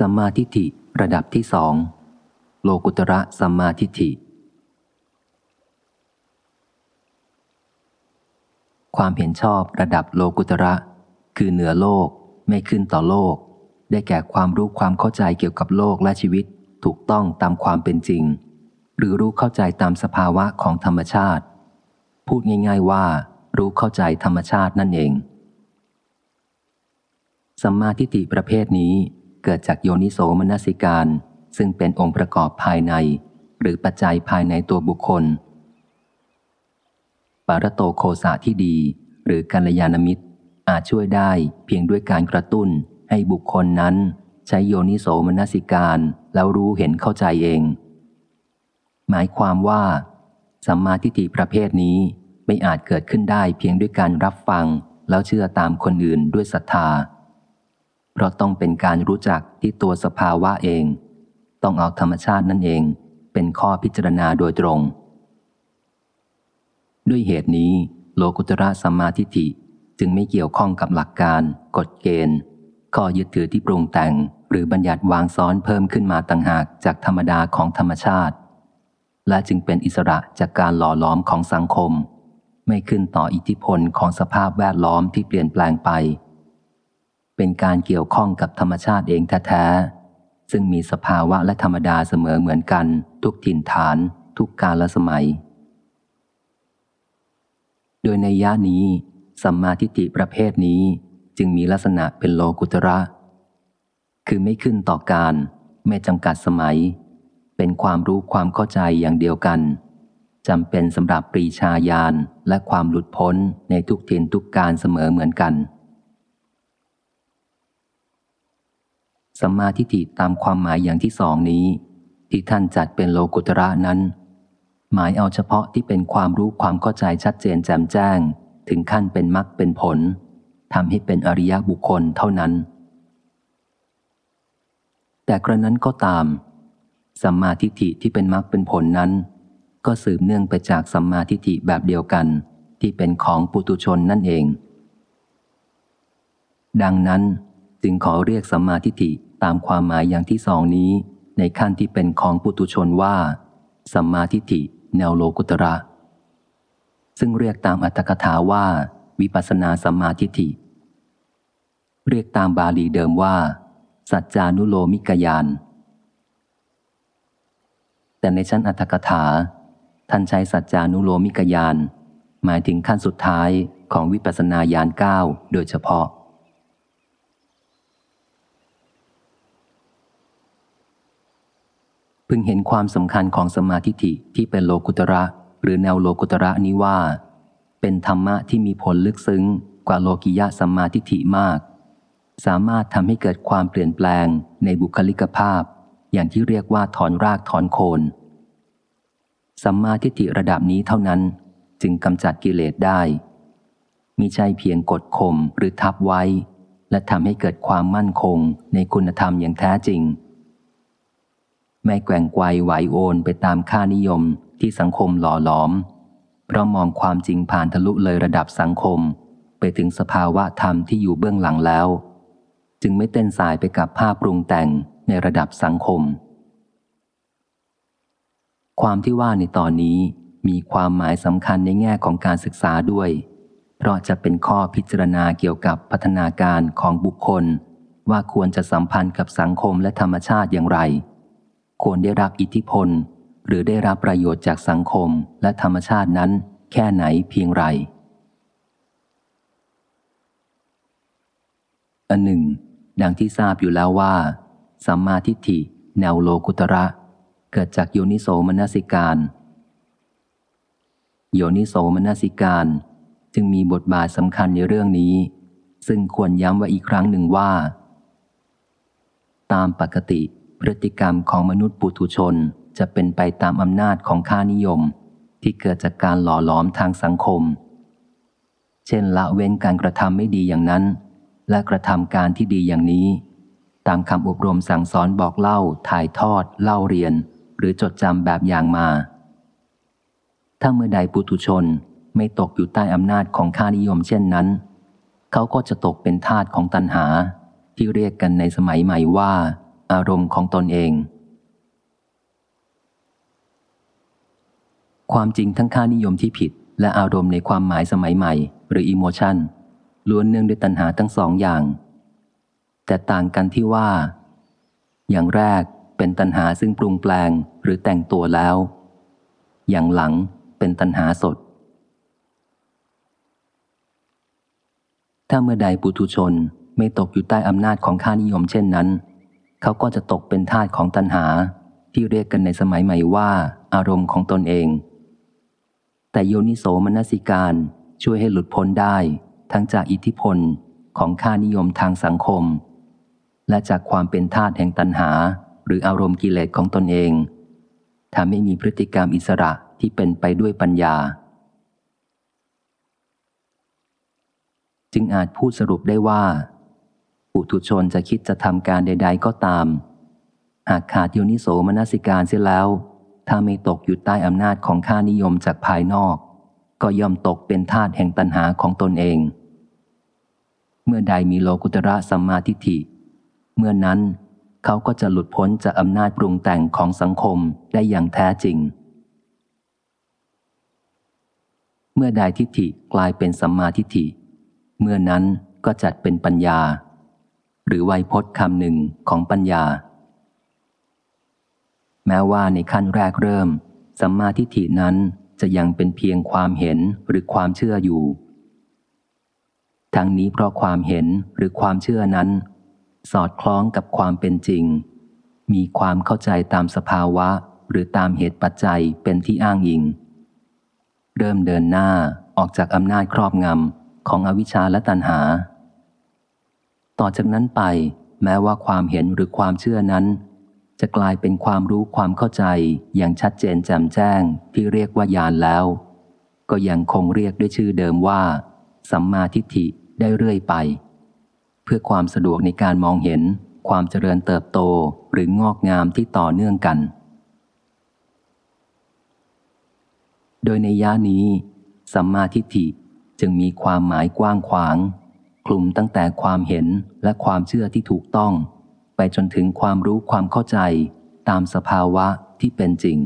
สัมมาทิฏฐิระดับที่สองโลกุตระสัมมาทิฏฐิ ความเห็นชอบระดับโลกุตระ คือเหนือโลกไม่ขึ้นต่อโลก ได้แก่ความรู้ความเข้าใจเกี่ยวกับโลกและชีวิตถูกต้องตามความเป็นจริง หรือรู้เข้าใจตามสภาวะของธรรมชาติ พูดง่ายๆว่า รู้เข้าใจธรรมชาตินั่นเองสัมมาทิฏฐิประเภทนี้ เกิดจากโยนิโสมนสิการ ซึ่งเป็นองค์ประกอบภายใน หรือปัจจัยภายในตัวบุคคล ปารโตโคสาที่ดี หรือกัลยาณมิตร อาจช่วยได้เพียงด้วยการกระตุ้นให้บุคคลนั้น ใช้โยนิโสมนสิการแล้วรู้เห็นเข้าใจเอง หมายความว่าสัมมาทิฏฐิประเภทนี้ไม่อาจเกิดขึ้นได้เพียงด้วยการรับฟังแล้วเชื่อตามคนอื่นด้วยศรัทธา เพราะต้องเป็นการรู้จักที่ตัวสภาวะเอง ต้องเอาธรรมชาตินั่นเอง เป็นข้อพิจารณาโดยตรง ด้วยเหตุนี้ โลกุตระสัมมาทิฏฐิจึงไม่เกี่ยวข้องกับหลักการ กฎเกณฑ์ ข้อยึดถือที่ปรุงแต่ง หรือบัญญัติวางซ้อนเพิ่มขึ้นมาต่างหากจากธรรมดาของธรรมชาติ และจึงเป็นอิสระจากการหล่อล้อมของสังคม ไม่ขึ้นต่ออิทธิพลของสภาพแวดล้อมที่เปลี่ยนแปลงไป เป็นการเกี่ยวข้องกับธรรมชาติเองแท้ๆ ซึ่งมีสภาวะและธรรมดาเสมอเหมือนกัน ทุกถิ่นฐาน ทุกกาลสมัย โดยในย่านี้ สัมมาทิฏฐิประเภทนี้จึงมีลักษณะเป็นโลกุตระ คือไม่ขึ้นต่อการ ไม่จำกัดสมัย เป็นความรู้ความเข้าใจอย่างเดียวกันจำเป็นสำหรับปรีชาญาณและความหลุดพ้นในทุกถิ่นทุกการเสมอเหมือนกัน สัมมาทิฏฐิตามความหมายอย่างที่สองนี้ ที่ท่านจัดเป็นโลกุตระนั้น หมายเอาเฉพาะที่เป็นความรู้ความเข้าใจชัดเจนแจ่มแจ้ง ถึงขั้นเป็นมรรคเป็นผลทำให้เป็นอริยบุคคลเท่านั้น แต่กระนั้นก็ตาม สัมมาทิฏฐิที่เป็นมรรคเป็นผลนั้น ก็สืบเนื่องไปจากสัมมาทิฏฐิแบบเดียวกัน ที่เป็นของปุตุชนนั่นเอง ดังนั้นจึงขอเรียกสัมมาทิฏฐิ ตามความหมายอย่างที่สองนี้ ในขั้นที่เป็นของปุตุชนว่า สัมมาทิฏฐิแนวโลกุตระ ซึ่งเรียกตามอัตถกถาว่า วิปัสนาสัมมาทิฏฐิ เรียกตามบาลีเดิมว่า สัจจานุโลมิกยาน แต่ในชั้นอัตถกถา ท่านใช้สัจจานุโลมิกยาน หมายถึงขั้นสุดท้ายของวิปัสนาญาณเก้าโดยเฉพาะ พึงเห็นความสำคัญของสมาธิิที่เป็นโลกุตระ หรือแนวโลกุตระนี้ว่า เป็นธรรมะที่มีผลลึกซึ้งกว่าโลกิยะสัมมาทิฏฐิมาก สามารถทำให้เกิดความเปลี่ยนแปลงในบุคลิกภาพ อย่างที่เรียกว่าถอนรากถอนโคนสัมมาทิฏฐิระดับนี้เท่านั้น จึงกำจัดกิเลสได้มิใช่เพียงกดข่มหรือทับไว้ และทำให้เกิดความมั่นคงในคุณธรรมอย่างแท้จริง ไม่แกว่งไกวไหวโอนไปตามค่านิยมที่สังคมหล่อหลอม เพราะมองความจริงผ่านทะลุเลยระดับสังคม ไปถึงสภาวะธรรมที่อยู่เบื้องหลังแล้ว จึงไม่เต้นสายไปกับภาพปรุงแต่งในระดับสังคม ความที่ว่าในตอนนี้มีความหมายสำคัญในแง่ของการศึกษาด้วย เพราะจะเป็นข้อพิจารณาเกี่ยวกับพัฒนาการของบุคคล ว่าควรจะสัมพันธ์กับสังคมและธรรมชาติอย่างไร ควรได้รับอิทธิพล หรือได้รับประโยชน์จากสังคมและธรรมชาตินั้น แค่ไหนเพียงไรอันหนึ่ง ดังที่ทราบอยู่แล้วว่าสัมมาทิฏฐิ แนวโลกุตระ เกิดจากโยนิโสมนสิการ โยนิโสมนสิการ จึงมีบทบาทสำคัญในเรื่องนี้ ซึ่งควรย้ำไว้อีกครั้งหนึ่งว่า ตามปกติ พฤติกรรมของมนุษย์ปุถุชนจะเป็นไปตามอำนาจของค่านิยม ที่เกิดจากการหล่อหลอมทางสังคม เช่นละเว้นการกระทำไม่ดีอย่างนั้น และกระทำการที่ดีอย่างนี้ ตามคำอบรมสั่งสอนบอกเล่า ถ่ายทอด เล่าเรียน หรือจดจำแบบอย่างมา ถ้าเมื่อใดปุถุชนไม่ตกอยู่ใต้อำนาจของค่านิยมเช่นนั้น เขาก็จะตกเป็นทาสของตัณหา ที่เรียกกันในสมัยใหม่ว่า อารมณ์ของตนเอง ความจริงทั้งค่านิยมที่ผิด และอารมณ์ในความหมายสมัยใหม่ หรืออิโมชันล้วนเนื่องด้วยตัณหาทั้งสองอย่าง แต่ต่างกันที่ว่า อย่างแรกเป็นตัณหาซึ่งปรุงแปลงหรือแต่งตัวแล้ว อย่างหลังเป็นตัณหาสด ถ้าเมื่อใดปุถุชนไม่ตกอยู่ใต้อำนาจของค่านิยมเช่นนั้น เขาก็จะตกเป็นทาสของตัณหา ที่เรียกกันในสมัยใหม่ว่า อารมณ์ของตนเอง แต่โยนิโสมนสิการช่วยให้หลุดพ้นได้ ทั้งจากอิทธิพลของค่านิยมทางสังคม และจากความเป็นทาสแห่งตัณหา หรืออารมณ์กิเลสของตนเองทำให้มีพฤติกรรมอิสระที่เป็นไปด้วยปัญญา จึงอาจพูดสรุปได้ว่า ปุถุชนจะคิดจะทำการใด ๆ ก็ตาม หากขาดโยนิโสมนสิการเสียแล้ว ถ้าไม่ตกอยู่ใต้อำนาจของค่านิยมจากภายนอก ก็ย่อมตกเป็นทาสแห่งตัณหาของตนเอง เมื่อใดมีโลกุตระสัมมาทิฏฐิ เมื่อนั้นเขาก็จะหลุดพ้นจากอำนาจปรุงแต่งของสังคมได้อย่างแท้จริง เมื่อใดทิฏฐิกลายเป็นสัมมาทิฏฐิ เมื่อนั้นก็จัดเป็นปัญญา หรือไวยพจน์คำหนึ่งของปัญญา แม้ว่าในขั้นแรกเริ่ม สัมมาทิฏฐินั้นจะยังเป็นเพียงความเห็นหรือความเชื่ออยู่ ทั้งนี้เพราะความเห็นหรือความเชื่อนั้น สอดคล้องกับความเป็นจริง มีความเข้าใจตามสภาวะหรือตามเหตุปัจจัยเป็นที่อ้างอิง เริ่มเดินหน้าออกจากอำนาจครอบงำของอวิชชาและตัณหา ต่อจากนั้นไป แม้ว่าความเห็นหรือความเชื่อนั้น จะกลายเป็นความรู้ความเข้าใจอย่างชัดเจนแจ่มแจ้งที่เรียกว่าญาณแล้ว ก็ยังคงเรียกด้วยชื่อเดิมว่า สัมมาทิฏฐิได้เรื่อยไป เพื่อความสะดวกในการมองเห็นความเจริญเติบโตหรืองอกงามที่ต่อเนื่องกัน โดยในย่านี้ สัมมาทิฏฐิจึงมีความหมายกว้างขวาง คลุมตั้งแต่ความเห็นและความเชื่อที่ถูกต้อง ไปจนถึงความรู้ความเข้าใจตามสภาวะที่เป็นจริง